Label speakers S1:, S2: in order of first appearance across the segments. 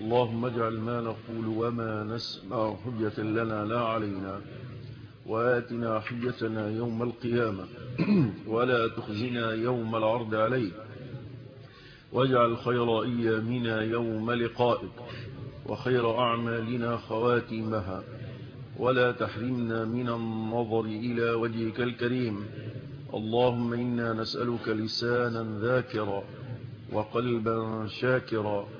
S1: اللهم اجعل ما نقول وما نسمع حجة لنا لا علينا وآتنا حجتنا يوم القيامة ولا تخزنا يوم العرض عليك واجعل خير أيامنا يوم لقائك وخير أعمالنا خواتيمها ولا تحرمنا من النظر إلى وجهك الكريم اللهم إنا نسألك لسانا ذاكرا وقلبا شاكرا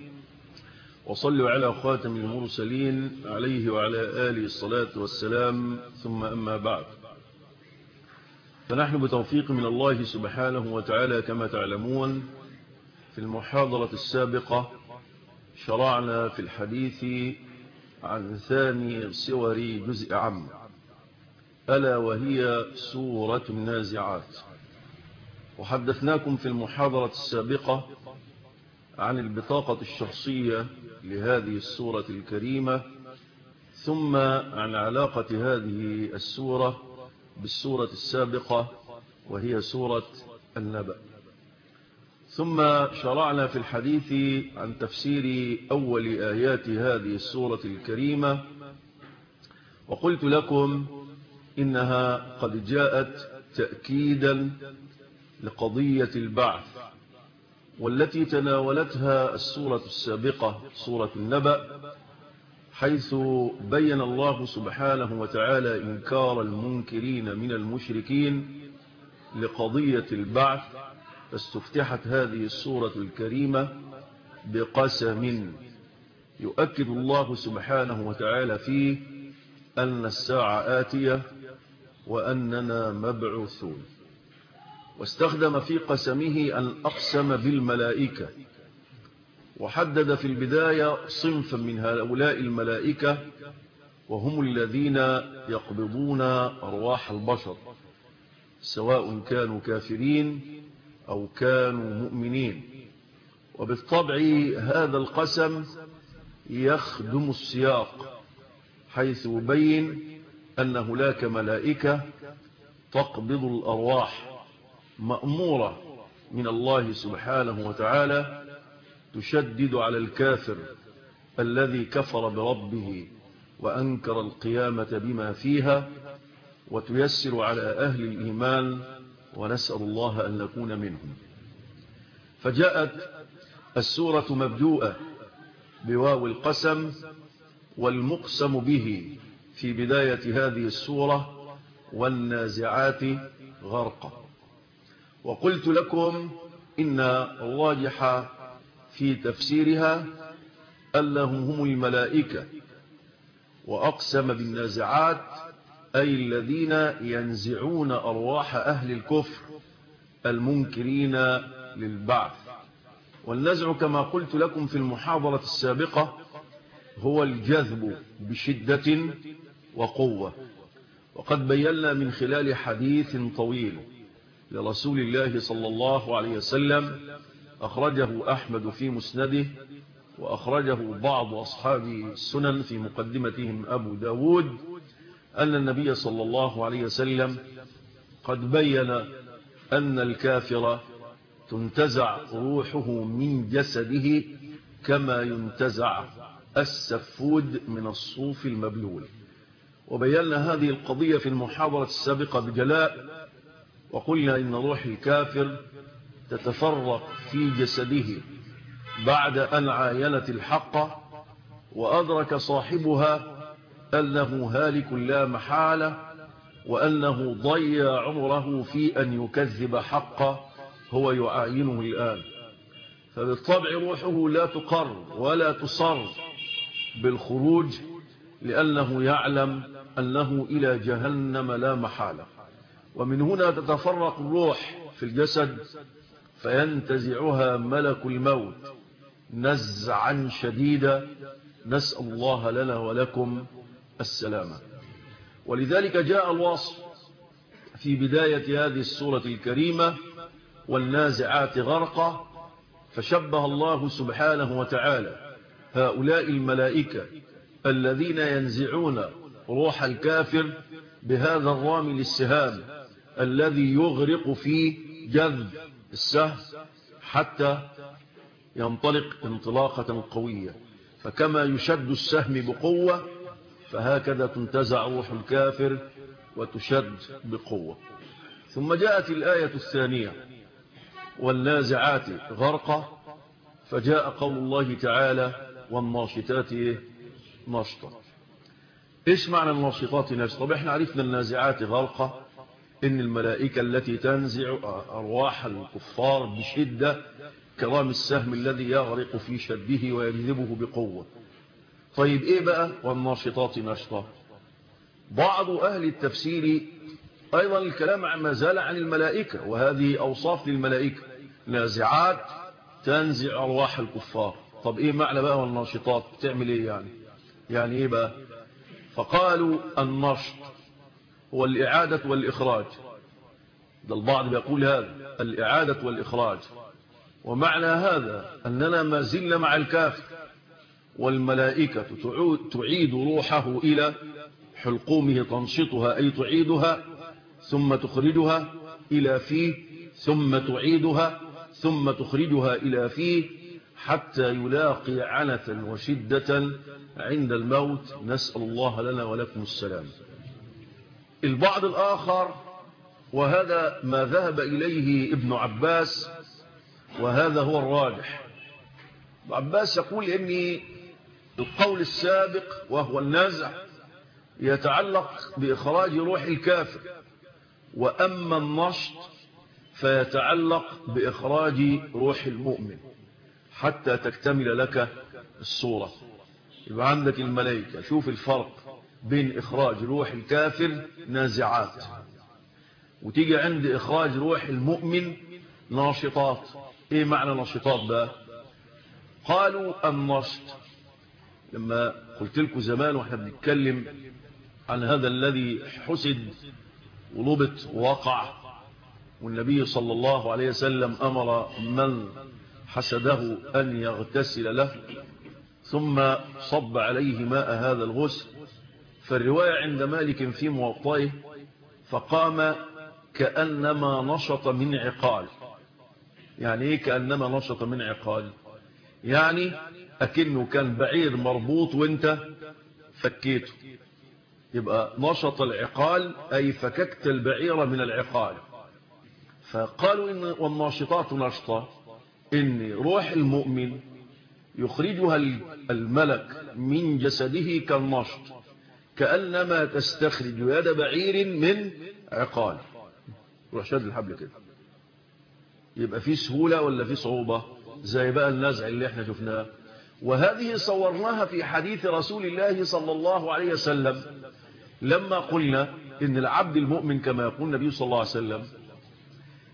S1: وصلوا على خاتم المرسلين عليه وعلى آله الصلاة والسلام ثم أما بعد. فنحن بتوفيق من الله سبحانه وتعالى كما تعلمون في المحاضرة السابقة شرعنا في الحديث عن ثاني صور جزء عام ألا وهي سورة النازعات. وحدثناكم في المحاضرة السابقة عن البطاقة الشخصية لهذه السورة الكريمة ثم عن علاقة هذه السورة بالسورة السابقة وهي سورة النبأ. ثم شرعنا في الحديث عن تفسير أول آيات هذه السورة الكريمة وقلت لكم إنها قد جاءت تأكيدا لقضية البعث. والتي تناولتها السورة السابقة سورة النبأ حيث بين الله سبحانه وتعالى إنكار المنكرين من المشركين لقضية البعث فاستفتحت هذه السورة الكريمة بقسم يؤكد الله سبحانه وتعالى فيه أن الساعة آتية وأننا مبعوثون. واستخدم في قسمه أن أقسم بالملائكة. وحدد في البداية صنفا من هؤلاء الملائكة وهم الذين يقبضون أرواح البشر سواء كانوا كافرين أو كانوا مؤمنين. وبالطبع هذا القسم يخدم السياق حيث يبين أن هناك ملائكة تقبض الأرواح. مأمورة من الله سبحانه وتعالى تشدد على الكافر الذي كفر بربه وأنكر القيامة بما فيها وتيسر على أهل الإيمان ونسأل الله أن نكون منهم. فجاءت السورة مبدوءة بواو القسم والمقسم به في بداية هذه السورة والنازعات غرقا. وقلت لكم إن الراجح في تفسيرها أنهم هم الملائكة وأقسم بالنازعات أي الذين ينزعون أرواح أهل الكفر المنكرين للبعث. والنزع كما قلت لكم في المحاضرة السابقة هو الجذب بشدة وقوة. وقد بينا من خلال حديث طويل. لرسول الله صلى الله عليه وسلم أخرجه أحمد في مسنده وأخرجه بعض أصحاب السنن في مقدمتهم أبو داود أن النبي صلى الله عليه وسلم قد بين أن الكافر تنتزع روحه من جسده كما ينتزع السفود من الصوف المبلول. وبينا هذه القضية في المحاضرة السابقة بجلاء وقلنا إن روح الكافر تتفرق في جسده بعد أن عاينت الحق وأدرك صاحبها أنه هالك لا محالة وأنه ضيع عمره في أن يكذب حقه هو يعاينه الآن. فبالطبع روحه لا تقر ولا تصر بالخروج لأنه يعلم أنه إلى جهنم لا محالة. ومن هنا تتفرق الروح في الجسد فينتزعها ملك الموت. نزعا شديدا. نسأل الله لنا ولكم السلامة ولذلك جاء الوصف في بداية هذه السورة الكريمة والنازعات غرقا فشبه الله سبحانه وتعالى هؤلاء الملائكة الذين ينزعون روح الكافر بهذا الرامي للسهام. الذي يغرق في جذب السهم حتى ينطلق انطلاقة قوية. فكما يشد السهم بقوة فهكذا تنتزع روح الكافر وتشد بقوة. ثم جاءت الآية الثانية والنازعات غرقة فجاء قول الله تعالى والناشطات نشطة. إيش معنى الناشطات نشطة؟ طب إحنا عرفنا النازعات غرقة. إن الملائكة التي تنزع أرواح الكفار بشدة كرام السهم الذي يغرق في شده ويجذبه بقوة. طيب إيه بقى؟ والناشطات نشطة. بعض أهل التفسير أيضا الكلام ما زال عن الملائكة وهذه أوصاف للملائكة. نازعات تنزع أرواح الكفار. طب إيه معنى بقى والناشطات؟ بتعمل إيه يعني؟ يعني إيه بقى؟ فقالوا النشط. هو الاعادة والإخراج. ده البعض بيقول هذا الإعادة والإخراج. ومعنى هذا أننا ما زلنا مع الكافر والملائكة تعيد روحه إلى حلقومه تنشطها أي تعيدها ثم تخرجها إلى فيه ثم تعيدها ثم تخرجها إلى فيه حتى يلاقي عنة وشدة عند الموت. نسأل الله لنا ولكم السلام. البعض الآخر وهذا ما ذهب إليه ابن عباس وهذا هو الراجح. ابن عباس يقول إن القول السابق وهو النازع يتعلق بإخراج روح الكافر وأما النشط فيتعلق بإخراج روح المؤمن حتى تكتمل لك الصورة. يبقى عندك الملائكة شوف الفرق. بين إخراج روح الكافر نازعات. وتيجي عند إخراج روح المؤمن ناشطات. إيه معنى ناشطات بقى؟ قالوا النشط. لما قلت لكم زمان وإحنا بنتكلم عن هذا الذي حسد ولبط ووقع والنبي صلى الله عليه وسلم أمر من حسده أن يغتسل له ثم صب عليه ماء هذا الغسل فالرواية عند مالك في موطئه فقام كأنما نشط من عقال. يعني إيه كأنما نشط من عقال؟ يعني أكنه كان بعير مربوط وانت فكيته. يبقى نشط العقال أي فككت البعير من العقال. فقالوا إن والناشطات نشطة. إن روح المؤمن يخرجها الملك من جسده كالنشط. كأنما تستخرج يد بعير من عقال. روح شد الحبل كده. يبقى في سهولة ولا في صعوبة؟ زي بقى النزع اللي إحنا شفناه. وهذه صورناها في حديث رسول الله صلى الله عليه وسلم. لما قلنا إن العبد المؤمن كما يقول النبي صلى الله عليه وسلم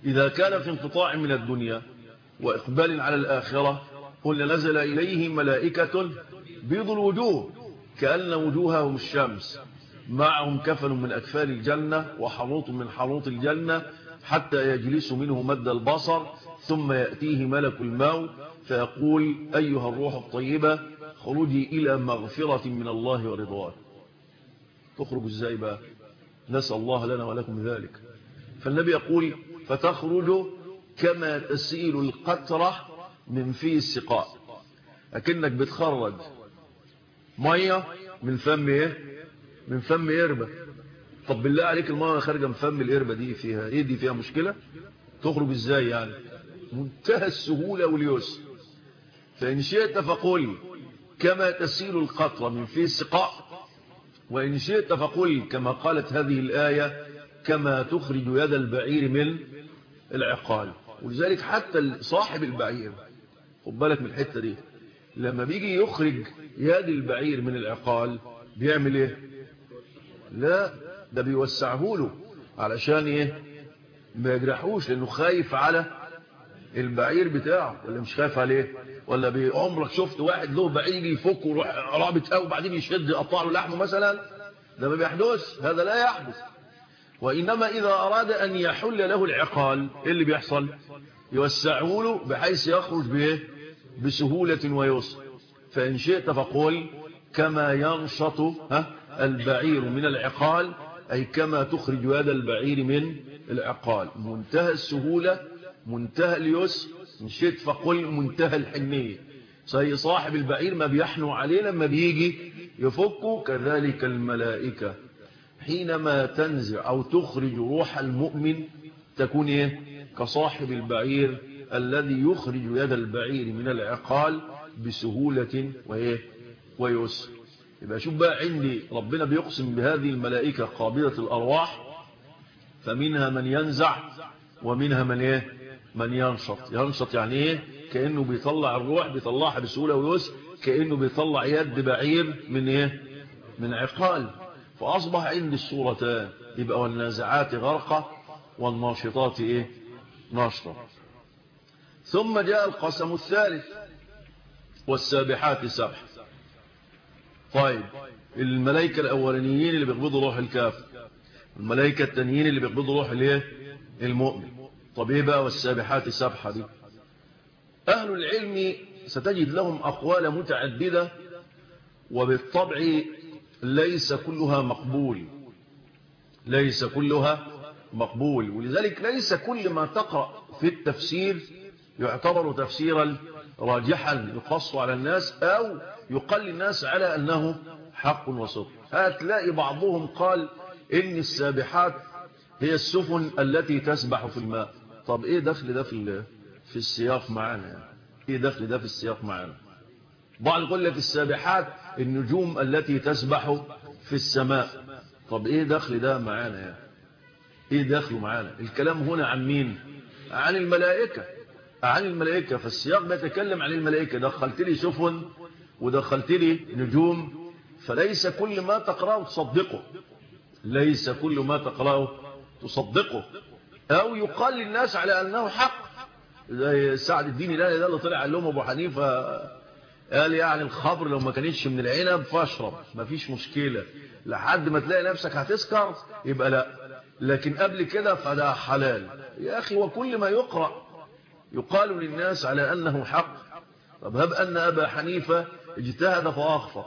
S1: إذا كان في انقطاع من الدنيا وإقبال على الآخرة قلنا نزل إليه ملائكة بيض الوجوه. كأن وجوههم الشمس. معهم كفن من أكفال الجنة وحروط من حروط الجنة حتى يجلس منه مد البصر ثم يأتيه ملك الموت فيقول أيها الروح الطيبة خرجي إلى مغفرة من الله ورضوان. تخرج إزاي بقى نسأل الله لنا ولكم ذلك. فالنبي يقول فتخرج كما تسيل القطرة من في السقاء. أكنك بتخرج مية من فم إيه؟ من فم إربة. طب بالله عليك المية خارجة من فم الإربة دي فيها إيه؟ دي فيها مشكلة؟ تخرج إزاي يعني؟ منتهى السهولة واليسر. فإن شئت فقل كما تسيل القطرة من في السقاء وإن شئت فقل كما قالت هذه الآية كما تخرج يد البعير من العقال. ولذلك حتى صاحب البعير خد بالك من الحتة دي. لما بيجي يخرج يد البعير من العقال بيعمل إيه؟ لا ده بيوسعه له علشان إيه؟ ما يجرحوش لأنه خايف على البعير بتاعه ولا مش خايف عليه؟ ولا بعمرك شفت واحد له بعير يفك ويروح رابط قوي وبعدين يشد يقطع له لحمه مثلا؟ ده ما بيحدث هذا لا يحدث. وإنما إذا أراد أن يحل له العقال إيه اللي بيحصل؟ يوسعه له بحيث يخرج به بسهولة ويسر فإن شئت فقل كما ينشط البعير من العقال أي كما تخرج يد البعير من العقال. منتهى السهولة منتهى اليسر إن شئت فقل منتهى الحنية. زي صاحب البعير ما بيحنو عليه لما بيجي يفكه كذلك الملائكة. حينما تنزع أو تخرج روح المؤمن تكون إيه؟ كصاحب البعير الذي يخرج يد البعير من العقال بسهولة وإيه؟ ويسر يبقى شوف بقى عندي ربنا بيقسم بهذه الملائكة قابلة الأرواح فمنها من ينزع ومنها من إيه؟ من ينشط ينشط يعني إيه؟ كأنه بيطلع الروح بيطلعها بسهولة ويسر كأنه بيطلع يد بعير من إيه؟ من عقال فأصبح عندي الصورتان يبقى والنازعات غرقة والناشطات إيه ناشطة ثم جاء القسم الثالث والسابحات سبح. طيب الملائكة الأولانيين اللي بيقبضوا روح الكافر الملائكة التانيين اللي بيقبضوا روح الإيه؟ المؤمن. طب إيه بقى والسابحات سبحة دي؟ أهل العلم ستجد لهم أقوال متعددة وبالطبع ليس كلها مقبول. ليس كلها مقبول ولذلك ليس كل ما تقرأ في التفسير يعتبر تفسيرا راجحا يقص على الناس أو يقل الناس على أنه حق وصدق. هتلاقي بعضهم قال إن السابحات هي السفن التي تسبح في الماء. طب إيه دخل ده في, في السياق معانا؟ إيه دخل ده في السياق معانا بعض يقول لك السابحات النجوم التي تسبح في السماء. طب إيه دخل ده معانا يعني؟ إيه دخله معانا الكلام هنا عن مين؟ عن الملائكة. عن الملائكة فالسياق بيتكلم عن الملائكة. دخلت لي سفن ودخلت لي نجوم فليس كل ما تقرأه تصدقه. ليس كل ما تقرأه تصدقه. أو يقال للناس على أنه حق. زي سعد الدين الهلالي ده اللي طلع قال لهم أبو حنيفة قال يعني الخمر لو ما كانتش من العنب فاشرب. مفيش مشكلة. لحد ما تلاقي نفسك هتسكر يبقى لا. لكن قبل كده فده حلال. يا أخي وكل ما يقرأ يقال للناس على أنه حق. طب هب أن أبا حنيفة اجتهد فأخفى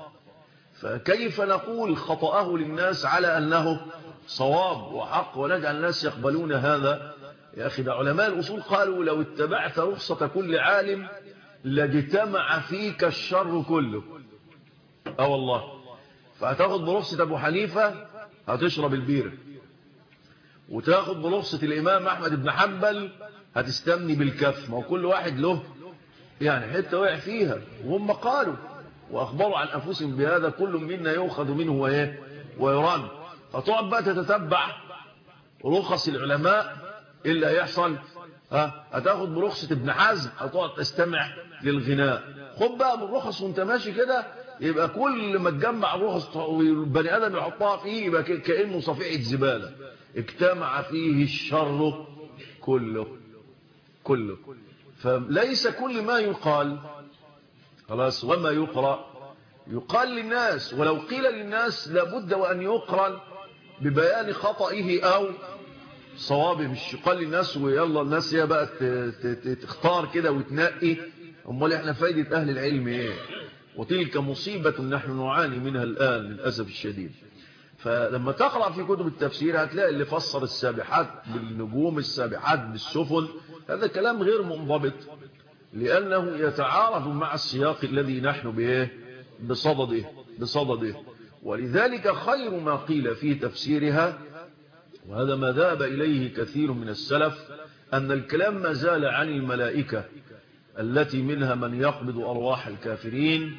S1: فكيف نقول خطأه للناس على أنه صواب وحق ونجعل الناس يقبلون هذا؟ يا أخي ده علماء الأصول قالوا لو اتبعت رخصة كل عالم لاجتمع فيك الشر كله. آه والله. فهتاخد برخصة أبو حنيفة هتشرب البيرة. وتاخد برخصة الإمام أحمد بن حنبل هتستمني بالكف. ما هو كل واحد له يعني حتة وقع فيها وهم قالوا وأخبروا عن أنفسهم بهذا كل منا يؤخذ منه وإيه؟ ويران. فتقعد بقى تتتبع رخص العلماء اللي هيحصل ها؟ هتاخد برخصة ابن حزم هتقعد تستمع للغناء. خد بقى من الرخص وانت ماشي كده يبقى كل ما تجمع الرخص والبني آدم يحطها فيه يبقى كأنه صفيحه زبالة. اجتمع فيه الشر كله. كله. فليس كل ما يقال خلاص وما يقرأ يقال للناس ولو قيل للناس لابد وأن يقرأ ببيان خطئه أو صوابه. مش يقال للناس ويلا الناس هي بقى تختار كده وتنقي. أمال إحنا فايدة أهل العلم إيه؟ وتلك مصيبة نحن نعاني منها الآن للأسف الشديد. فلما تقرأ في كتب التفسير هتلاقي اللي فسر السابحات بالنجوم السابحات بالسفن هذا كلام غير منضبط لأنه يتعارض مع السياق الذي نحن به بصدده بصدده. ولذلك خير ما قيل في تفسيرها وهذا ما ذهب إليه كثير من السلف أن الكلام ما زال عن الملائكة التي منها من يقبض أرواح الكافرين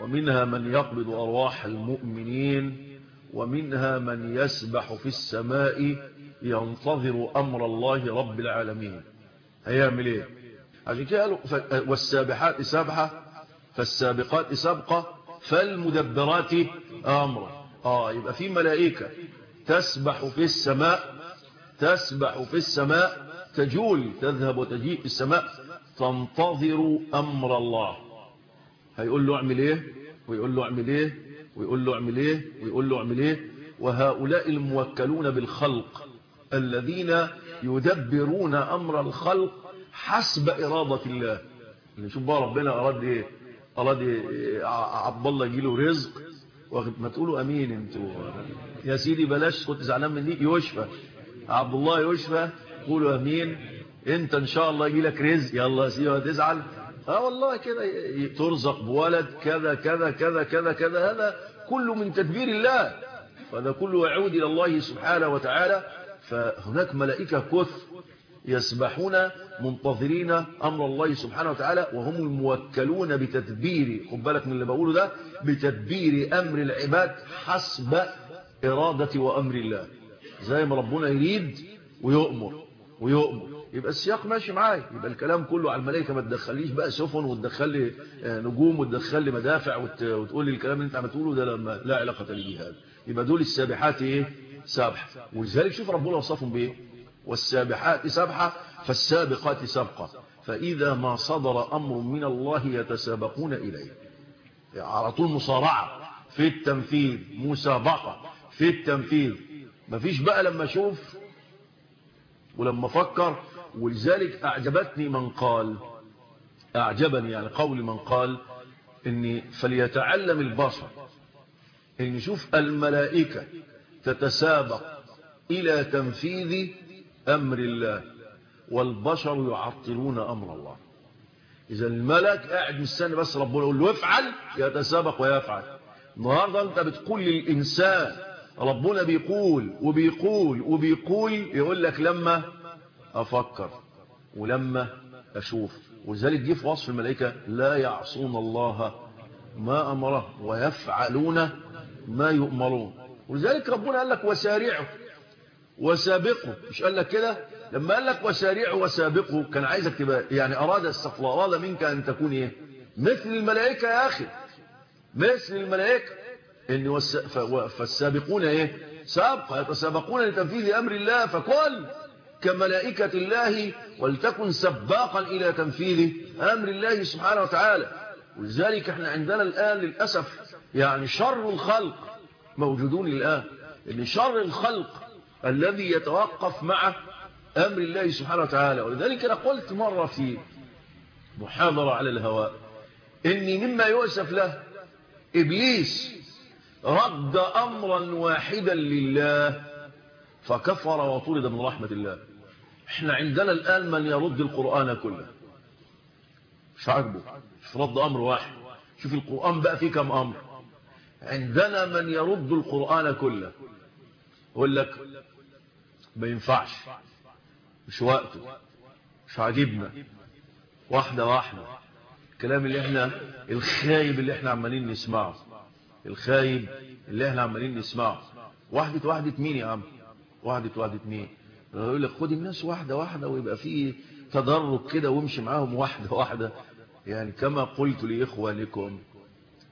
S1: ومنها من يقبض أرواح المؤمنين ومنها من يسبح في السماء ينتظر أمر الله رب العالمين. هيعمل إيه عشان كده قالوا والسابحات سبحة فالسابقات سبقة فالمدبرات أمرا آه يبقى في ملائكة تسبح في السماء تسبح في السماء تجول تذهب وتجيء في السماء تنتظر أمر الله. هيقول له اعمل إيه؟ ويقول له اعمل إيه؟ ويقول له اعمل إيه؟ ويقول له اعمل إيه؟ وهؤلاء الموكلون بالخلق. الذين يدبرون أمر الخلق حسب إرادة الله. نشوف بقى ربنا أراد إيه؟ أراد إيه؟ عبد الله يجي له رزق ما تقولوا أمين أنتوا. يا سيدي بلاش كنت زعلان من دي يشفى عبد الله يشفى قولوا أمين. أنت إن شاء الله يجي لك رزق. يلا يا سيدي هتزعل. آه والله كده. ترزق بولد كذا كذا كذا كذا كذا هذا كله من تدبير الله. فهذا كله يعود إلى الله سبحانه وتعالى. فهناك ملائكة كث يسبحون منتظرين أمر الله سبحانه وتعالى وهم الموكلون بتدبير خد بالك من اللي بقوله ده بتدبير أمر العباد حسب إرادة وأمر الله. زي ما ربنا يريد ويؤمر ويؤمر. يبقى السياق ماشي معايا. يبقى الكلام كله على الملائكة ما تدخليش بقى سفن وتدخل لي نجوم وتدخل لي مدافع وتقول لي الكلام اللي انت عم تقوله ده لما لا علاقة لي بهذا يبقى دول السابحات إيه؟ سابح ولذلك شوف ربنا وصفهم بإيه؟ والسابحات سبحه فالسابقات سبقه فإذا ما صدر أمر من الله يتسابقون إليه. على طول مصارعة. في التنفيذ مسابقة. في التنفيذ. مفيش بقى لما أشوف ولما أفكر. ولذلك أعجبتني من قال أعجبني يعني قول من قال إني فليتعلم البشر إن نشوف الملائكة تتسابق إلى تنفيذ أمر الله والبشر يعطلون أمر الله. إذا الملك قاعد مستني بس ربنا يقول له افعل يتسابق ويفعل. النهارده أنت بتقول للإنسان ربنا بيقول وبيقول وبيقول يقول لك لما أفكر ولما أشوف. ولذلك جه في وصف الملائكة لا يعصون الله ما أمره ويفعلون ما يؤمرون. ولذلك ربنا قال لك وسارعوا وسابقوا مش قال لك كده؟ لما قال لك وسارعوا وسابقوا كان عايزك تبقى يعني أراد السقل أراد منك أن تكون إيه؟ مثل الملائكة يا أخي. مثل الملائكة. إن. فالسابقون إيه؟ سابقة يتسابقون لتنفيذ أمر الله. فكل كملائكة الله ولتكن سباقا إلى تنفيذ أمر الله سبحانه وتعالى. ولذلك إحنا عندنا الآن للأسف يعني شر الخلق. موجودون الآن إن شر الخلق الذي يتوقف مع أمر الله سبحانه وتعالى. ولذلك أنا قلت مرة في محاضرة على الهواء إني مما يؤسف له إبليس رد أمرا واحدا لله فكفر وطرد من رحمة الله. إحنا عندنا الآن من يرد القرآن كله. مش عاجبه. رد أمر واحد. شوف القرآن بقى فيه كم أمر. عندنا من يرد القرآن كله. يقول لك ما ينفعش. مش وقته. مش عاجبنا. واحدة واحدة. الكلام اللي إحنا الخايب اللي إحنا عمالين نسمعه. الخايب اللي إحنا عمالين نسمعه. واحدة واحدة مين يا عم؟ واحدة واحدة مين؟ يقول لك خد الناس واحدة واحدة ويبقى فيه تدرج كده وامشي معاهم واحدة واحدة. يعني كما قلت لإخوانكم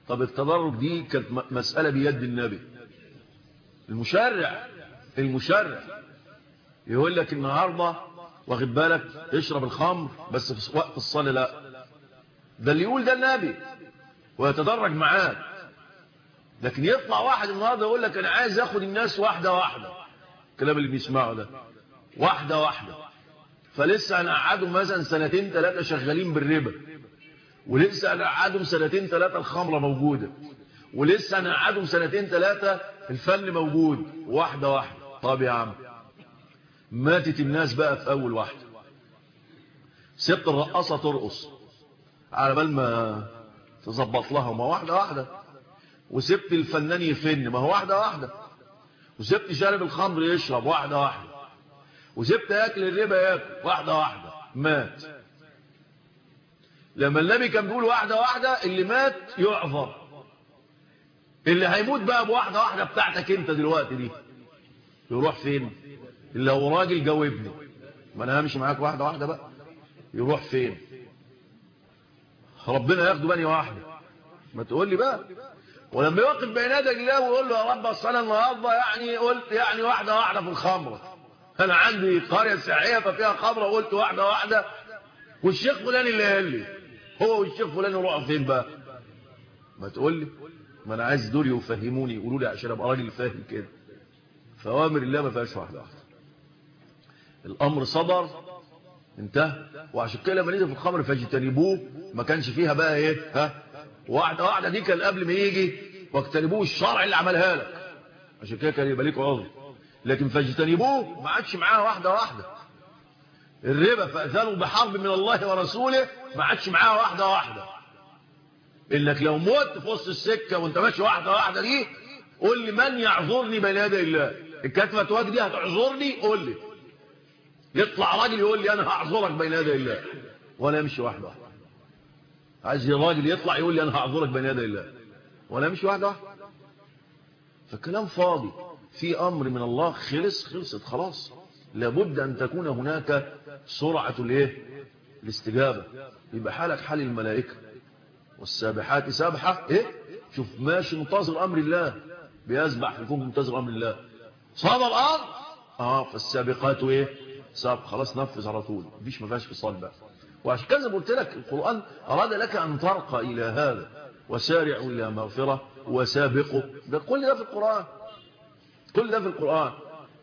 S1: طب التدرج دي كانت مسألة بيد النبي. المشرع المشرع يقول لك النهاردة واخد بالك اشرب الخمر بس في وقت الصلاة لا. ده اللي يقول ده النبي ويتدرج معاك لكن يطلع واحد النهارده يقول لك أنا عايز آخد الناس واحدة واحدة. الكلام اللي بيسمعه ده. واحدة واحدة. فلسه هنقعدهم مثلا سنتين ثلاثة شغالين بالربا. ولسه هنقعدهم سنتين ثلاثة الخمرة موجودة. ولسه هنقعدهم سنتين ثلاثة الفن موجود. واحدة واحدة. طب يا عم. ماتت الناس بقى في أول واحدة. سبت الرقاصة ترقص. على بال ما تظبط لها. ما واحدة واحدة. وسبت الفنان يفن. ما هو واحدة واحدة. وسبت شارب الخمر يشرب. واحدة واحدة. وسبت ياكل الربا ياكل. واحدة واحدة. مات. لما النبي كان بيقول واحدة واحدة اللي مات يعذر اللي هيموت بقى بواحدة واحدة بتاعتك انت دلوقتي دي. يروح فين؟ اللي هو راجل جاوبني ما أنا همشي معاك واحدة واحدة بقى. يروح فين؟ ربنا ياخده بني واحدة ما تقول لي بقى. ولما يوقف بين يدك الله ويقول له يا رب أصل أنا النهارده يعني قلت يعني واحدة واحدة في الخمرة. أنا عندي قرية سياحية ففيها خمرة وقلت واحدة واحدة. والشيخ فلان اللي قال لي هو والشيخ فلان يروحوا فين بقى؟ ما تقول لي. ما أنا عايز دول يفهموني يقولوا لي عشان أبقى راجل فاهم كده. فأوامر الله ما فيهاش واحدة واحدة. الأمر صدر انتهى. وعشان كده لما نزل في الخمر فاجتنبوه. ما كانش فيها بقى إيه؟ ها؟ واحدة واحدة دي كان قبل ما يجي واجتنبوه الشرع اللي عملها لك. عشان كده كان يبقى ليك عذر. لكن فاجتنبوه ما عادش معاها واحدة واحدة. الربا فاذنوا بحرب من الله ورسوله ما عادش معاها واحدة واحدة. إنك لو مت في وسط السكة وأنت ماشي واحدة واحدة دي قول لي من يعذرني بين يدي الله؟ الكتفه وجه دي هتعذرني؟ قول لي. يطلع راجل يقول لي أنا هعذرك بين يدي الله. ولا أمشي واحدة واحدة. عايز الراجل يطلع يقول لي أنا هعذرك بين يدي الله. ولا أمشي واحدة واحدة. فالكلام فاضي. في أمر من الله خلص خلصت خلاص. لابد أن تكون هناك سرعة الإيه؟ الاستجابة. يبقى حالك حال الملائكة. والسابحات سابحة إيه؟ شوف ماشي منتظر أمر الله. بيسبح يكون منتظر أمر الله. صاد الأرض؟ آه فالسابقات إيه؟ سابق خلاص نفذ على طول. مفيش ما فيهاش فصال بقى. وعشان كذا قلت لك القرآن أراد لك أن ترقى إلى هذا. وسارعوا إلى مغفرة وسابقوا ده كل ده في القرآن. كل ده في القرآن.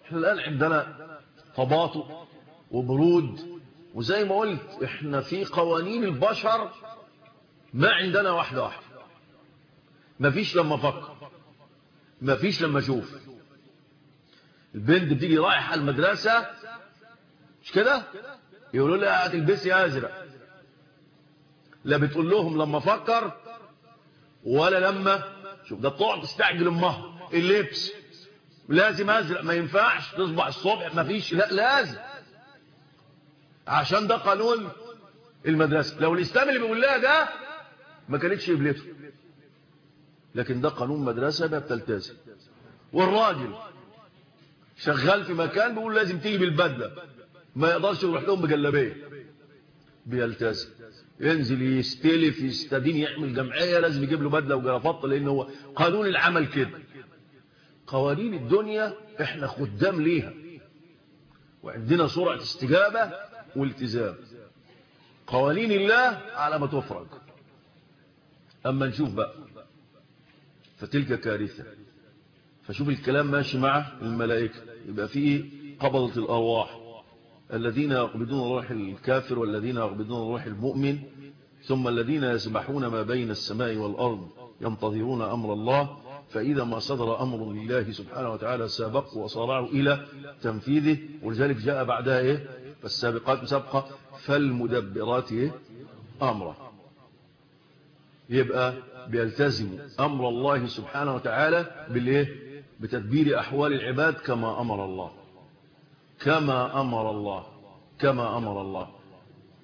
S1: إحنا الآن عندنا تباطؤ وبرود. وزي ما قلت إحنا في قوانين البشر ما عندنا واحدة واحدة. ما فيش لما أفكر. ما فيش لما أشوف. البنت بتيجي رايحة المدرسة مش كده؟ يقولوا لها هتلبسي أزرق. لا بتقول لهم لما أفكر ولا لما شوف ده بتقعد تستعجل أمها. اللبس. لازم أزرق ما ينفعش تصبح الصبح ما فيش. لا لازم. عشان ده قانون المدرسة. لو الإسلام اللي بيقول لها ده ما كانتش قبلته. لكن ده قانون مدرسة ده بتلتزم والراجل شغال في مكان بيقول لازم تيجي بالبدلة. ما يقدرش يروح لهم بجلابية. بيلتزم. ينزل يستلف يستدين يعمل جمعية لازم يجيب له بدلة وجرافطه لأن هو قانون العمل كده. قوانين الدنيا إحنا خدام ليها. وعندنا سرعة استجابة والتزام. قوانين الله على ما تفرج أما نشوف بقى. فتلك كارثة. فشوف الكلام ماشي مع الملائكة. يبقى فيه قبضة الأرواح. الذين يقبضون روح الكافر والذين يقبضون روح المؤمن ثم الذين يسبحون ما بين السماء والأرض ينتظرون أمر الله فإذا ما صدر أمر لله سبحانه وتعالى سابقوا وصارعوا إلى تنفيذه ولذلك جاء بعدها إيه؟ فالسابقات سبقة فالمدبرات إيه؟ أمره يبقى بيلتزم أمر الله سبحانه وتعالى بالإيه؟ بتدبير أحوال العباد كما أمر الله. كما أمر الله. كما أمر الله.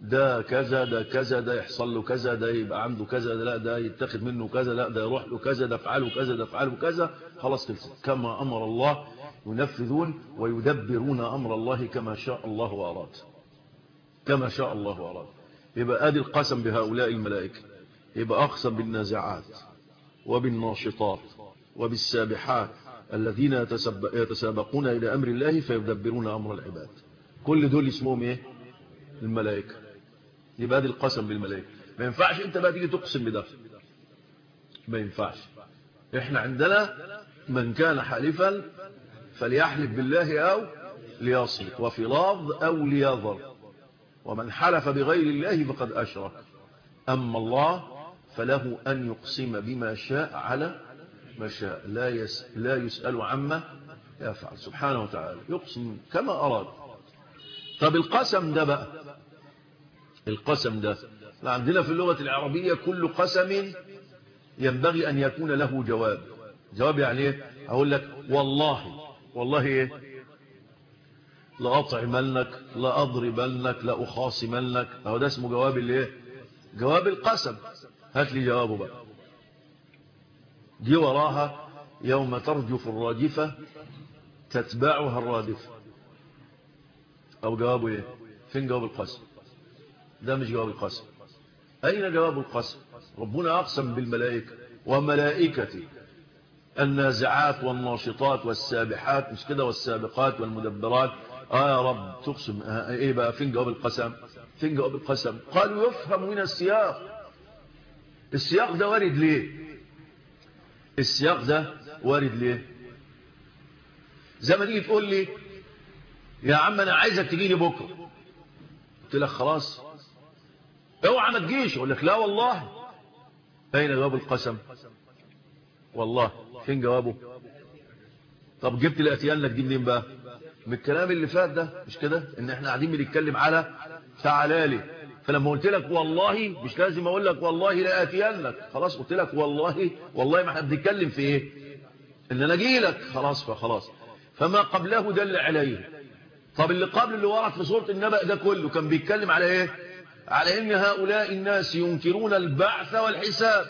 S1: ده كذا ده كذا ده يحصل له كذا ده يبقى عنده كذا ده لا ده يتخذ منه كذا لا ده يروح له كذا ده افعله كذا ده افعله كذا خلاص خلصت كما أمر الله ينفذون ويدبرون أمر الله كما شاء الله وأراد. كما شاء الله وأراد. يبقى آدي القسم بهؤلاء الملائكة. يبقى أقسم بالنازعات وبالناشطات وبالسابحات الذين يتسابقون إلى أمر الله فيدبرون أمر العباد. كل دول اسمهم إيه؟ الملائكة. يبقى هذه القسم بالملائكة ما ينفعش انت بقى تيجي تقسم بده. ما ينفعش. إحنا عندنا من كان حالفا فليحلف بالله أو ليصمت وفي لفظ أو ليظر ومن حلف بغير الله فقد أشرك. أما الله فله أن يقسم بما شاء على ما شاء. لا, يس لا يسأل عما يفعل. سبحانه وتعالى يقسم كما أراد. طب القسم ده بقى القسم ده. عندنا في اللغة العربية كل قسم ينبغي أن يكون له جواب. جواب يعني إيه؟ أقول لك والله. والله إيه؟ لأطعمنك لأضربنك لأخاصمنك أهو ده اسمه جواب الايه جواب القسم. هات لي جوابه بقى. دي وراها يوم ترجف الراجفة تتبعها الرادفة أو جوابه إيه؟ فين جواب القسم؟ ده مش جواب القسم أين جواب القسم ربنا أقسم بالملائكة وملائكته. النازعات والناشطات والسابحات مش كده؟ والسابقات والمدبرات. آه يا رب تقسم. آه إيه بقى؟ فين جواب القسم؟ فين جواب القسم؟ قالوا يفهم من السياق. السياق ده وارد ليه؟ السياق ده وارد ليه؟ زي ما تيجي تقول لي يا عم أنا عايزك تجيني بكرة. قلت لك خلاص اوعى ما تجيش أقول لك لا والله. أين جواب القسم؟ والله فين جوابه؟ طب جبت الأتيان لك دي منين بقى؟ من الكلام اللي فات ده مش كده؟ إن إحنا قاعدين بنتكلم على تعالى فلما قلت لك والله مش لازم أقول لك والله لا أتيان لك. خلاص قلت لك والله والله ما إحنا بنتكلم في إيه؟ إن أنا أجي لك. خلاص فخلاص فما قبله دل عليه. طب اللي قبل اللي ورد في سوره النبأ ده كله كان بيتكلم على إيه؟ على أن هؤلاء الناس ينكرون البعث والحساب.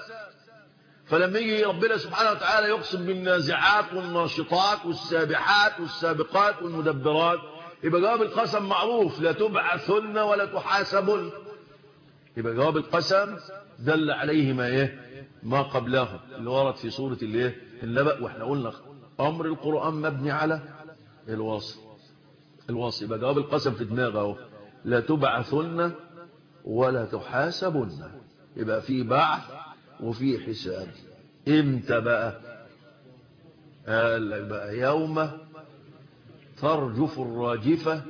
S1: فلما يجي ربنا سبحانه وتعالى يقسم بالنازعات والناشطات والسابحات والسابقات والمدبرات يبقى جواب القسم معروف لا تبعثن ولا تحاسبن. يبقى جواب القسم دل عليه ما إيه؟ ما قبله اللي ورد في سورة الايه النبأ وإحنا قلنا أمر القرآن مبني على الوصف. الوصف. يبقى جواب القسم في دماغه أهو. لا تبعثن ولا تحاسبن. يبقى في بعث وفي حساب. إمتى بقى قال لك بقى يوم ترجف الراجفة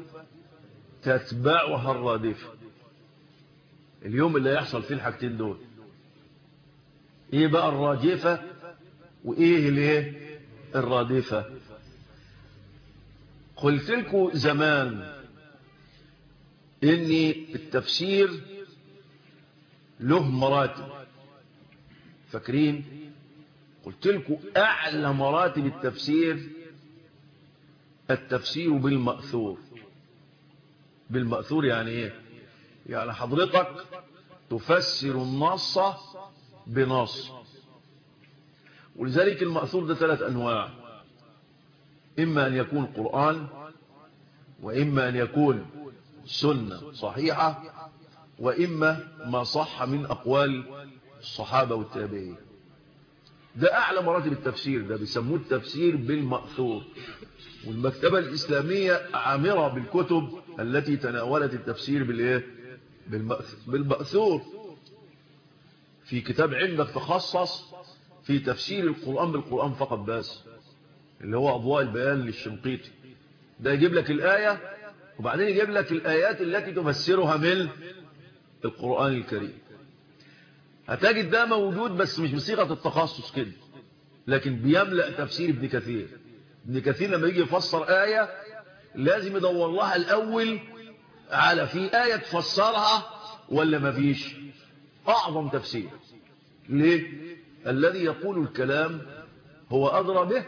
S1: تتبعها الرادفة. اليوم اللي يحصل فيه الحاجتين دول. إيه بقى الراجفة وايه الايه الرادفة؟ قلت لكم زمان ان التفسير له مراتب. فاكرين؟ قلت لكم أعلى مراتب التفسير التفسير بالمأثور. بالمأثور يعني إيه؟ يعني حضرتك تفسر النص بنص. ولذلك المأثور ده ثلاث أنواع. إما أن يكون قرآن وإما أن يكون سنة صحيحة وإما ما صح من أقوال الصحابة والتابعين. ده أعلى مراتب التفسير ده بيسموه التفسير بالمأثور. والمكتبة الإسلامية عامرة بالكتب التي تناولت التفسير بالإيه؟ بالمأثور. في كتاب عندك تخصص في تفسير القرآن بالقرآن فقط بس اللي هو أضواء البيان للشنقيطي. ده يجيب لك الآية وبعدين يجيب لك الآيات التي تفسرها من القرآن الكريم. هتجد ده موجود بس مش بصيغة التخصص كده لكن بيملأ تفسير ابن كثير. ابن كثير لما يجي يفسر آية لازم يدور لها الأول على في آية تفسرها ولا ما فيش؟ أعظم تفسير. ليه؟ الذي يقول الكلام هو أدرى به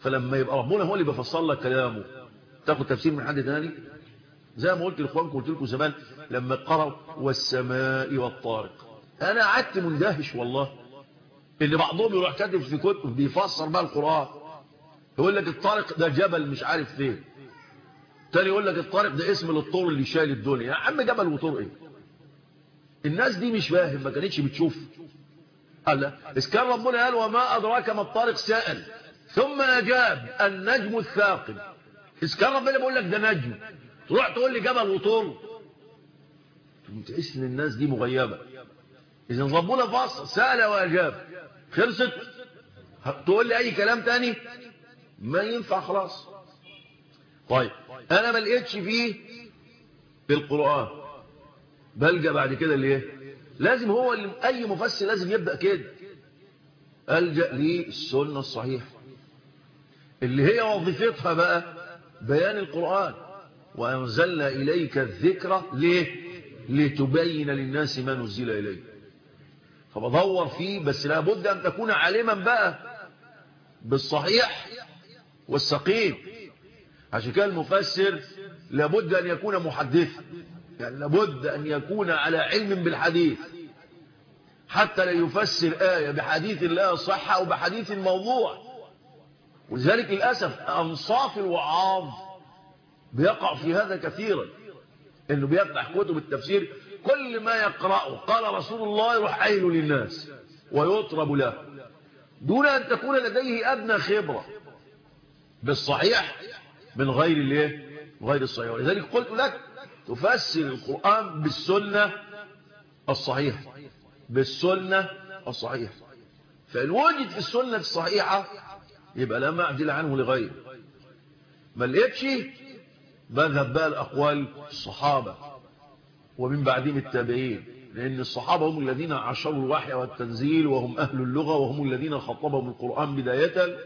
S1: فلما يبقى ربنا هو اللي بيفسر لك كلامه. تاخد تفسير من حد تاني؟ زي ما قلت لإخوانكم قلت لكم زمان لما قرأوا والسماء والطارق. أنا قعدت مندهش والله. اللي بعضهم يروح كاتب في كتب بيفسر بقى القرآن. يقول لك الطارق ده جبل مش عارف فين. تاني يقول لك الطارق ده اسم للطور اللي شايل الدنيا. يا عم جبل وطور إيه؟ الناس دي مش فاهم ما كانتش بتشوف. قال إذ كان ربنا قال وما أدراك ما الطارق سائل. ثم أجاب النجم الثاقب. إذ كان ربنا بيقول لك ده نجم. تروح تقول لي جبل وطور تحس ان الناس دي مغيبة؟ إذا ربنا فصل سأل وأجاب. خلصت؟ تقول لي أي كلام تاني؟ ما ينفع خلاص. طيب أنا ما لقيتش فيه في القرآن. بلجأ بعد كده ليه لازم هو اللي أي مفسر لازم يبدأ كده. ألجأ للسنة الصحيحة. اللي هي وظيفتها بقى بيان القرآن. وأنزلنا إليك الذكرى ليه؟ لتبين للناس ما نزل إليه فبدور فيه بس لابد أن تكون عالما بقى بالصحيح والسقيم. عشان كده المفسر لابد أن يكون محدثا يعني لابد أن يكون على علم بالحديث. حتى لا يفسر آية بحديث الله صحة أو بحديث الموضوع ولذلك للأسف أنصاف الوعاظ بيقع في هذا كثيرا إنه بيفتح كتب التفسير كل ما يقرأه. قال رسول الله يروح قايله للناس ويطرب له. دون أن تكون لديه أدنى خبرة بالصحيح من غير الإيه؟ غير الصحيح. ولذلك قلت لك تفسر القرآن بالسنة الصحيحة. بالسنة الصحيحة. فإن وجد في السنة الصحيحة يبقى لا معدل عنه لغيره. ما لقيتش بذهب بقى الأقوال الصحابة ومن بعدهم التابعين لأن الصحابة هم الذين عشروا الوحي والتنزيل وهم أهل اللغة وهم الذين خطبهم القرآن بداية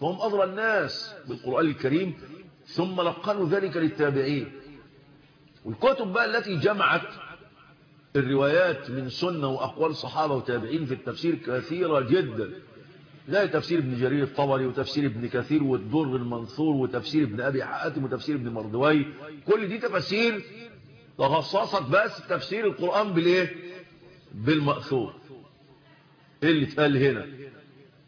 S1: فهم أضرى الناس بالقرآن الكريم ثم لقنوا ذلك للتابعين. والكتب بقى التي جمعت الروايات من سنة وأقوال صحابة وتابعين في التفسير كثيرة جدا. زي تفسير ابن جرير الطبري وتفسير ابن كثير والدر المنثور وتفسير ابن أبي حاتم وتفسير ابن مردوي. كل دي تفاسير تخصصت بس تفسير القرآن بالإيه؟ بالمأثور. إيه اللي اتقال هنا؟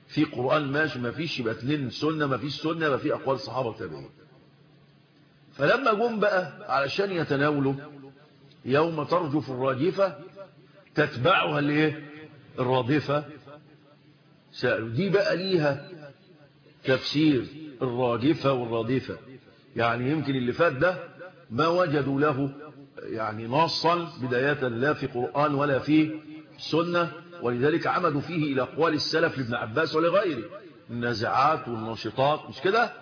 S1: في قرآن ماشي ما فيش يبقى اتنين سنة ما فيش سنة يبقى في أقوال صحابة وتابعين. فلما جم بقى علشان يتناولوا يوم ترجف الراجفة تتبعها الإيه؟ الرادفة. سألوا دي بقى ليها تفسير الراجفة والرادفة. يعني يمكن اللي فات ده ما وجدوا له يعني نصا بداية لا في قرآن ولا في سنة. ولذلك عمدوا فيه إلى أقوال السلف لابن عباس ولغيره. النازعات والنشطات مش كده؟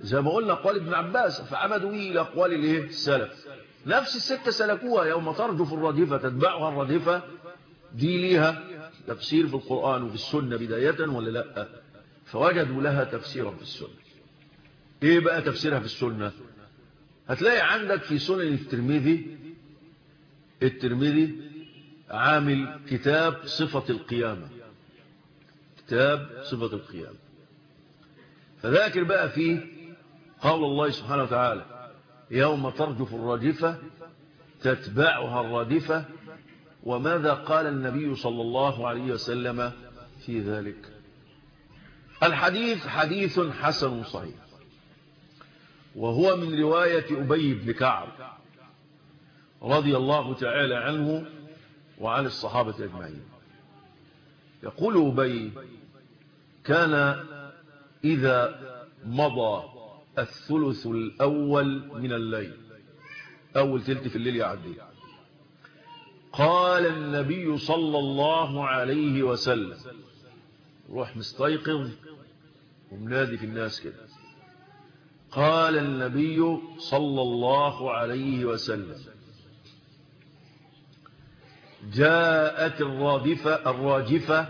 S1: زي ما قلنا أقوال ابن عباس فعمدوا إلى أقوال الايه؟ السلف. نفس الستة سلكوها يوم ترجف الرديفة تتبعها الرديفة دي ليها. تفسير في القرآن وفي السنة بداية ولا لأ؟ فوجدوا لها تفسيرا في السنة. إيه بقى تفسيرها في السنة؟ هتلاقي عندك في سنن الترمذي الترمذي عامل كتاب صفة القيامة. كتاب صفة القيامة. فذاكر بقى فيه قول الله سبحانه وتعالى يوم ترجف الراجفة تتبعها الرادفة وماذا قال النبي صلى الله عليه وسلم في ذلك؟ الحديث حديث حسن صحيح وهو من رواية أبي بن كعب رضي الله تعالى عنه وعن الصحابة أجمعين. يقول أبي كان إذا مضى الثلث الأول من الليل أول تلت في الليل يعدي قال النبي صلى الله عليه وسلم. روح مستيقظ ومنادي في الناس كده. قال النبي صلى الله عليه وسلم. جاءت الرادفة الراجفة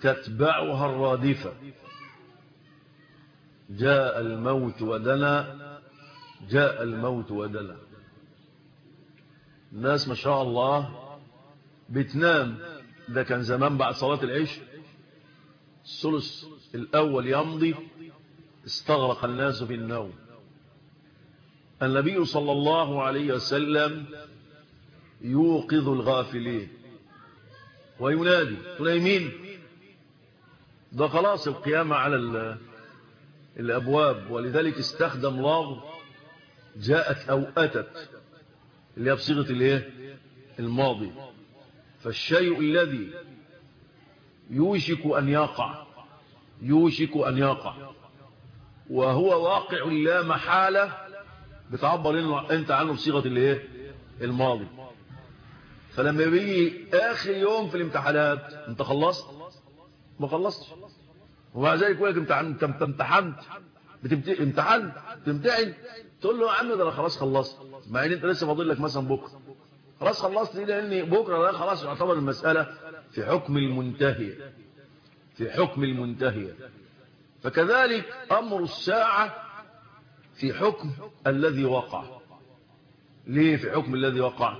S1: تتبعها الرادفة. جاء الموت ودنا جاء الموت ودنا. الناس ما شاء الله بتنام. ده كان زمان بعد صلاة العيش الثلث الأول يمضي. استغرق الناس في النوم. النبي صلى الله عليه وسلم يوقظ الغافلين وينادي تليمين ده خلاص القيامة على الأبواب. ولذلك استخدم لفظ جاءت أو أتت. اللي هي بصيغة الايه؟ الماضي. فالشيء الذي يوشك أن يقع يوشك أن يقع. وهو واقع لا محالة بتعبر أنت عنه بصيغة الايه؟ الماضي. فلما بيجي آخر يوم في الامتحانات أنت خلصت؟ ما خلصتش. ومع ذلك يقول لك أنت امتحنت. امتحنت. تمتحن تقول له يا عم ده أنا خلاص خلصت. مع إن أنت لسه فاضل لك مثلا بكرة. خلاص خلصت ليه لأن بكرة ده خلاص يعتبر المسألة في حكم المنتهي. في حكم المنتهي. فكذلك أمر الساعة في حكم الذي وقع. ليه في حكم الذي وقع؟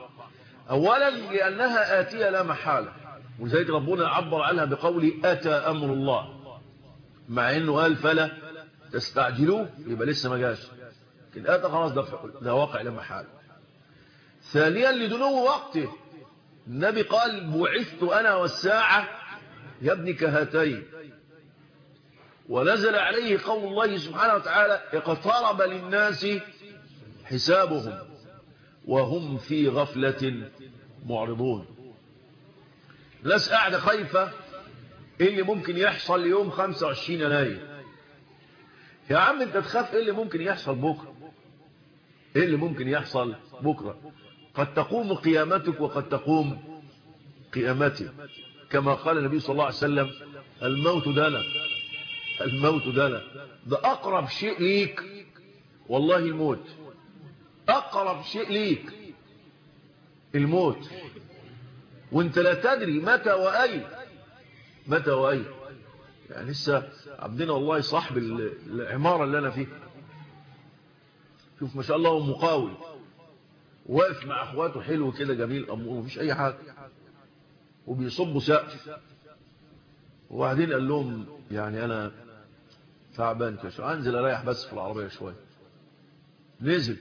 S1: اولا لأنها آتية لا محالة. ولذلك ربنا عبر عنها بقوله أتى أمر الله. مع إنه قال فلا تستعجلوه يبقى لسه ما جاش. اتى خلاص ده واقع لا محاله ثانيا لدنو وقته النبي قال بعثت أنا والساعة يا ابن كهاتين ونزل عليه قول الله سبحانه وتعالى اقترب للناس حسابهم وهم في غفلة معرضون. الناس قاعدة خايفة إيه اللي ممكن يحصل يوم 25 يناير؟ يا عم أنت تخاف إيه اللي ممكن يحصل بكرة؟ إيه اللي ممكن يحصل بكرة؟ قد تقوم قيامتك وقد تقوم قيامتي. كما قال النبي صلى الله عليه وسلم الموت دنا الموت دنا. ده أقرب شيء ليك. والله الموت. أقرب شيء ليك. الموت. وانت لا تدري متى واين متى واين يعني لسه عبدنا والله صاحب العمارة اللي أنا فيها. شوف ما شاء الله هو مقاول. واقف مع اخواته حلو كده جميل امور مفيش أي حاجة. وبيصبوا سقف وبعدين قال لهم يعني أنا تعبان كده أنزل أريح بس في العربية شوية. نزل.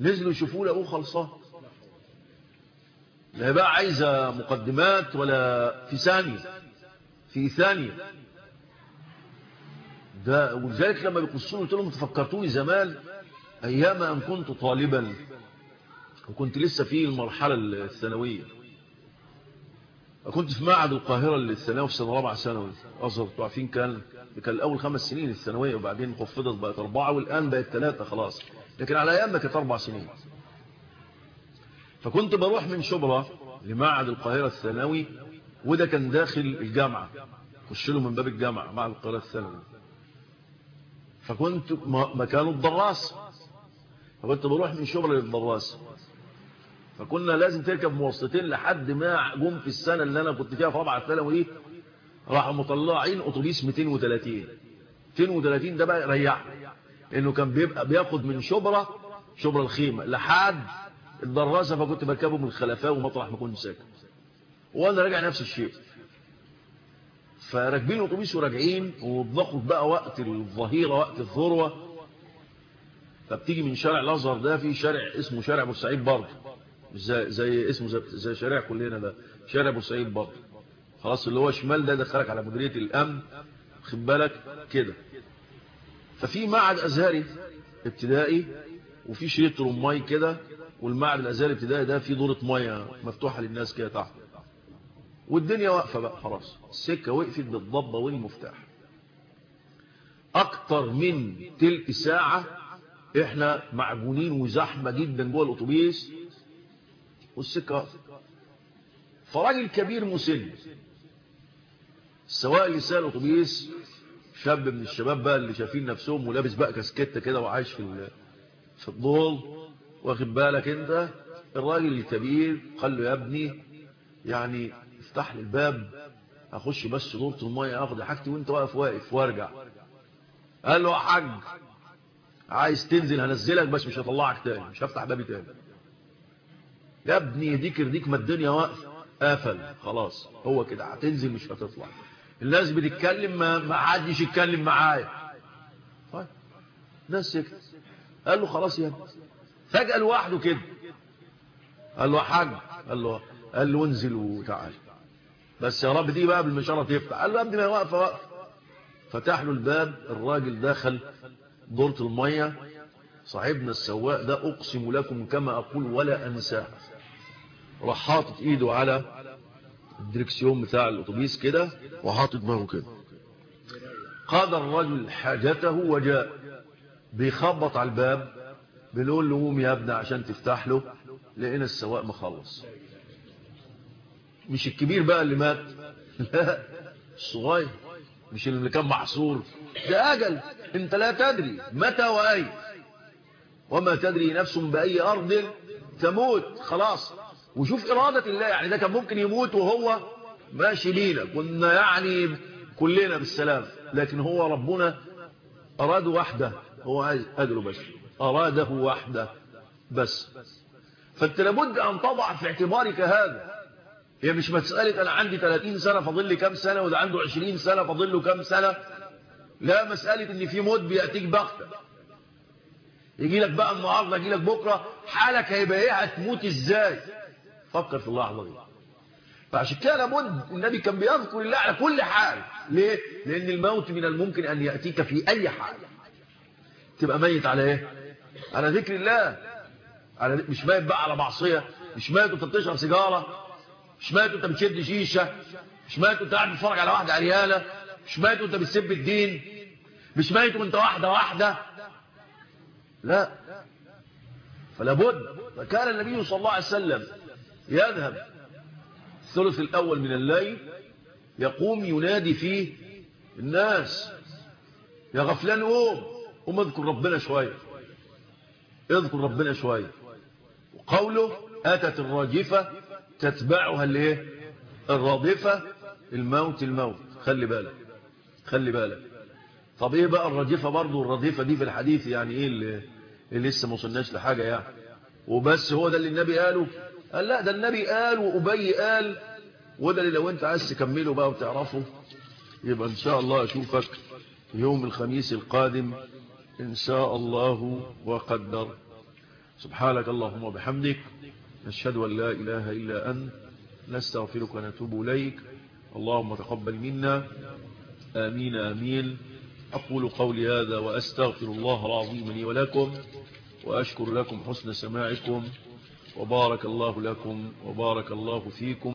S1: نزلوا يشوفوه لقوه خلصان. لا بقى عايزه مقدمات ولا في ثانية. في ثانية. ده ولذلك لما بيقصوا قلت لهم تفكرتوني زمان. أيام أن كنت طالبا وكنت لسه في المرحلة الثانوية. كنت في معهد القاهرة للثانوي في سنة رابعة ثانوي. أصغر عارفين كان كان الأول خمس سنين الثانوية وبعدين خفضت بقت أربعة والآن بقت ثلاثة خلاص. لكن على أيامنا كانت أربع سنين. فكنت بروح من شبرا لمعهد القاهرة الثانوي وده كان داخل الجامعة. خش له من باب الجامعة معهد القاهرة الثانوي. فكنت مكانه الدراس. فكنت بروح من شبرا للدراس فكنا لازم تركب مواصلتين لحد ما جم في السنة اللي أنا كنت فيها في رابعة ثانوي راحوا مطلعين أتوبيس 230 230 ده بقى ريح إنه كان بيبقى بياخد من شبرا شبرا الخيمة لحد الدراسة فكنت بركبه من الخلفاء ومطرح ما كنت ساكن. وأنا راجع نفس الشيء. فراكبين أتوبيس وراجعين وبناخد بقى وقت الظهيرة وقت الذروة. فبتيجي من شارع الأزهر ده في شارع اسمه شارع بورسعيد برضه. زي, زي اسمه زي, زي شارع كلنا ده. شارع بورسعيد برضه. خلاص اللي هو شمال ده دخلك على مديرية الأمن خد بالك؟ كده. ففي معهد أزهري ابتدائي وفي شريط رماي كده والمعهد الأزهري الابتدائي ده في دورة مية مفتوحة للناس كده تحت. والدنيا واقفة بقى خلاص. السكة وقفت بالضبة والمفتاح. أكتر من تلت ساعة إحنا معجونين وزحمة جدا جوه الأتوبيس والسكة. فراجل كبير مسن سواء اللي سال اتوبيس شاب من الشباب بقى اللي شايفين نفسهم ولابس بقى كاسكته كده وعايش في في الضول واخد بالك انت؟ الراجل الكبير قال له يا ابني يعني افتح لي الباب أخش بس دورة المية أخد حاجتي وأنت واقف واقف وأرجع. قال له يا حاج عايز تنزل هنزلك بس مش هطلعك تاني مش هفتح بابي تاني. يا ابني يديك يرضيك ما الدنيا واقفه قفل خلاص هو كده هتنزل مش هتطلع. الناس بتتكلم ما, حدش يتكلم معايا. طيب ناس سكت قال له خلاص يا ابني. فجأة لوحده كده. قال له حاج قال له قال له انزل وتعال. بس يا رب دي بقى بالمشارة تفتح. قال له يا ابني ما واقفة واقفة. فتح له الباب الراجل دخل دورة المية. صاحبنا السواق ده أقسم لكم كما أقول ولا أنساه راح حاطط إيده على الدركسيون بتاع الأتوبيس كده وحاطط دماغه كده. قاد الرجل حاجته وجاء. بيخبط على الباب. بيقول له قوم يا ابني عشان تفتح له. لقينا السواق مخلص. مش الكبير بقى اللي مات. لا الصغير. مش اللي كان محصور. ده أجل. أنت لا تدري متى وأين وما تدري نفس بأي أرض تموت. خلاص. وشوف إرادة الله. يعني ده كان ممكن يموت وهو ماشي لينا كنا يعني كلنا بالسلام. لكن هو ربنا أراد وحده. هو عايز أجله بس. أراده وحده. بس. فأنت لابد أن تضع في اعتبارك هذا. هي مش مسألة أنا عندي 30 سنة فاضل لي كام سنة وده عنده 20 سنة فاضل له كام سنة؟ لا مسألة إن في موت بيأتيك بغتة. يجي لك بقى النهاردة يجي لك بكرة حالك هيبقى إيه؟ هتموت إزاي؟ فكر في اللحظة دي. فعشان كده لابد النبي كان بيذكر الله على كل حال. ليه؟ لأن الموت من الممكن أن يأتيك في أي حال. تبقى ميت على إيه؟ على ذكر الله. على مش ميت بقى على معصية مش ميت وانت بتشرب سيجارة. مش ميت وانت بتشد شيشة مش ميت وانت قاعد بتتفرج على واحدة عريانة مش ميت وانت بتسب الدين مش ميت وانت واحدة واحدة. لا. فلا بد فكان النبي صلى الله عليه وسلم يذهب. الثلث الأول من الليل يقوم ينادي فيه الناس يا غفلان قوم قوم اذكر ربنا شوية اذكر ربنا شوية. وقوله أتت الراجفة تتبعها الايه الرادفة الموت الموت. خلي بالك خلي بالك. طب إيه بقى الراجفة برضو؟ الرادفة دي في الحديث يعني إيه اللي, اللي لسه ما وصلناش لحاجة يعني. وبس هو ده اللي النبي قاله. قال لا ده النبي قال وأبي قال. وده اللي لو أنت عايز تكمله بقى وتعرفه يبقى إن شاء الله أشوفك يوم الخميس القادم إن شاء الله وقدر. سبحانك اللهم وبحمدك. نشهد أن لا إله إلا أنت نستغفرك ونتوب إليك. اللهم تقبل منا. آمين آمين. أقول قولي هذا وأستغفر الله العظيم لي ولكم وأشكر لكم حسن سماعكم وبارك الله لكم وبارك الله فيكم.